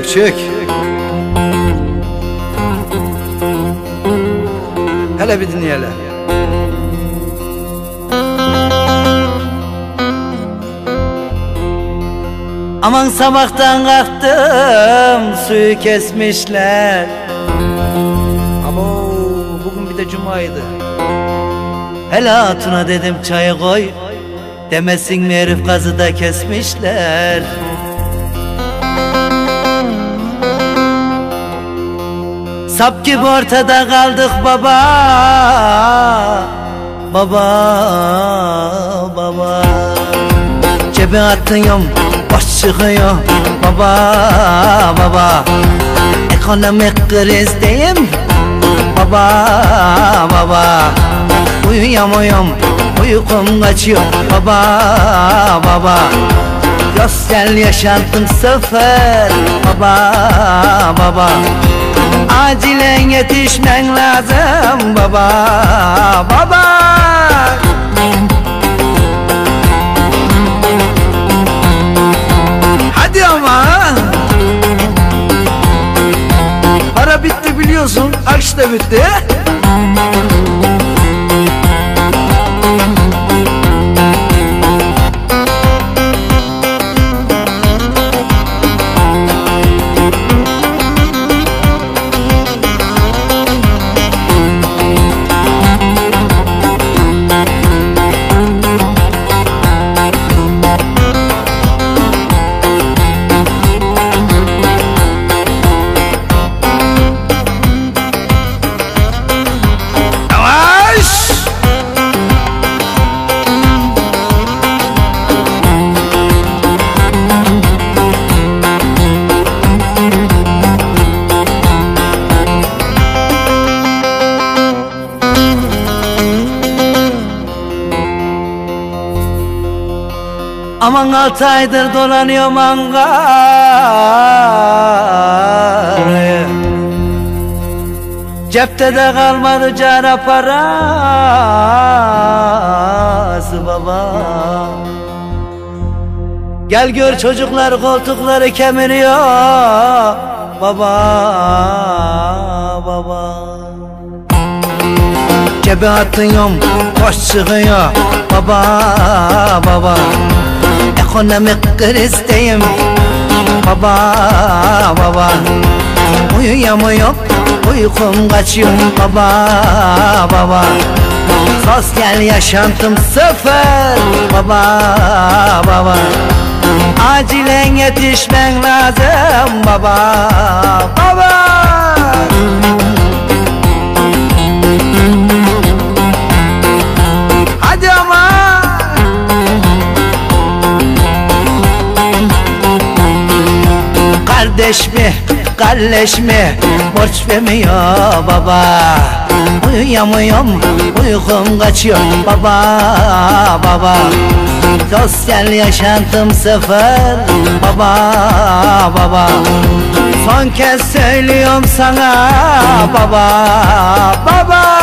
Çık çık Hele bir dinleyelim. Aman sabahtan kalktım suyu kesmişler. Abo bugün bir de cumaydı Hele hatuna dedim çayı koy Demesin mi herif gazı da kesmişler Sap gibi ortada kaldık baba. Baba baba. Cebe atıyorum boş çıkıyor. Baba baba. Ekonomik krizdeyim Baba baba. Uyuyamıyorum uykum kaçıyor. Baba baba. Sosyal yaşantım sıfır. Baba baba Acilen yetişmen lazım baba baba. Hadi ama. Para bitti biliyorsun aç da bitti Aman altı aydır dolanıyorum Ankara'ya Cepte de kalmadı cara parası baba. Gel gör çocuklar koltukları kemiriyor. Baba baba. Cebe atıyorum boş çıkıyor. Baba baba Ekonomik krizdeyim Baba baba Uyuyamıyorum uykum kaçıyor Baba baba Sosyal yaşantım sıfır Baba baba Acilen yetişmen lazım baba Kardeş mi, kardeş mi? Borç vermiyor baba. Uyuyamıyorum, uykum kaçıyor Baba, baba. Sosyal yaşantım sıfır Baba, baba. Son kez söylüyorum sana Baba, baba